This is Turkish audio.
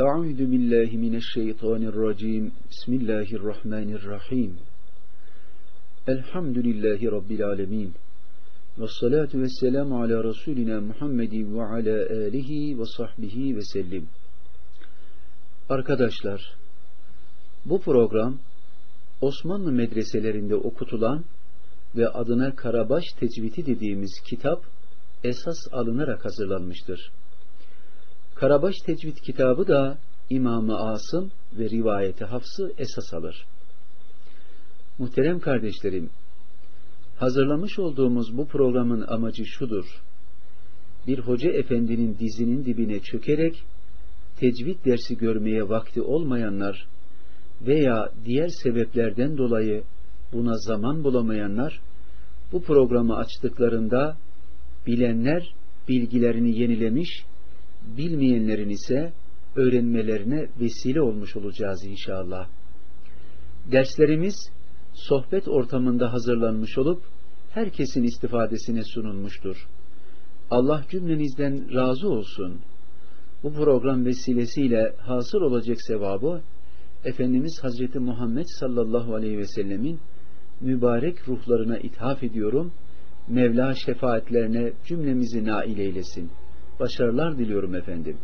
Euzu billahi mineşşeytanirracim. Bismillahirrahmanirrahim. Elhamdülillahi rabbil alamin. Ve salatu vesselamu ala Resulina Muhammedin ve ala alihi ve sahbihi ve sellim. Arkadaşlar, bu program Osmanlı medreselerinde okutulan ve adına Karabaş Tecvidi dediğimiz kitap esas alınarak hazırlanmıştır. Karabaş Tecvid kitabı da İmam-ı Asım ve rivayeti Hafs'ı esas alır. Muhterem kardeşlerim, hazırlamış olduğumuz bu programın amacı şudur. Bir hoca efendinin dizinin dibine çökerek tecvid dersi görmeye vakti olmayanlar veya diğer sebeplerden dolayı buna zaman bulamayanlar bu programı açtıklarında bilenler bilgilerini yenilemiş, bilmeyenlerin ise öğrenmelerine vesile olmuş olacağız inşallah. Derslerimiz sohbet ortamında hazırlanmış olup herkesin istifadesine sunulmuştur. Allah cümlenizden razı olsun. Bu program vesilesiyle hasıl olacak sevabı Efendimiz Hazreti Muhammed sallallahu aleyhi ve sellemin mübarek ruhlarına ithaf ediyorum. Mevla şefaatlerine cümlemizi nail eylesin. Başarılar diliyorum efendim.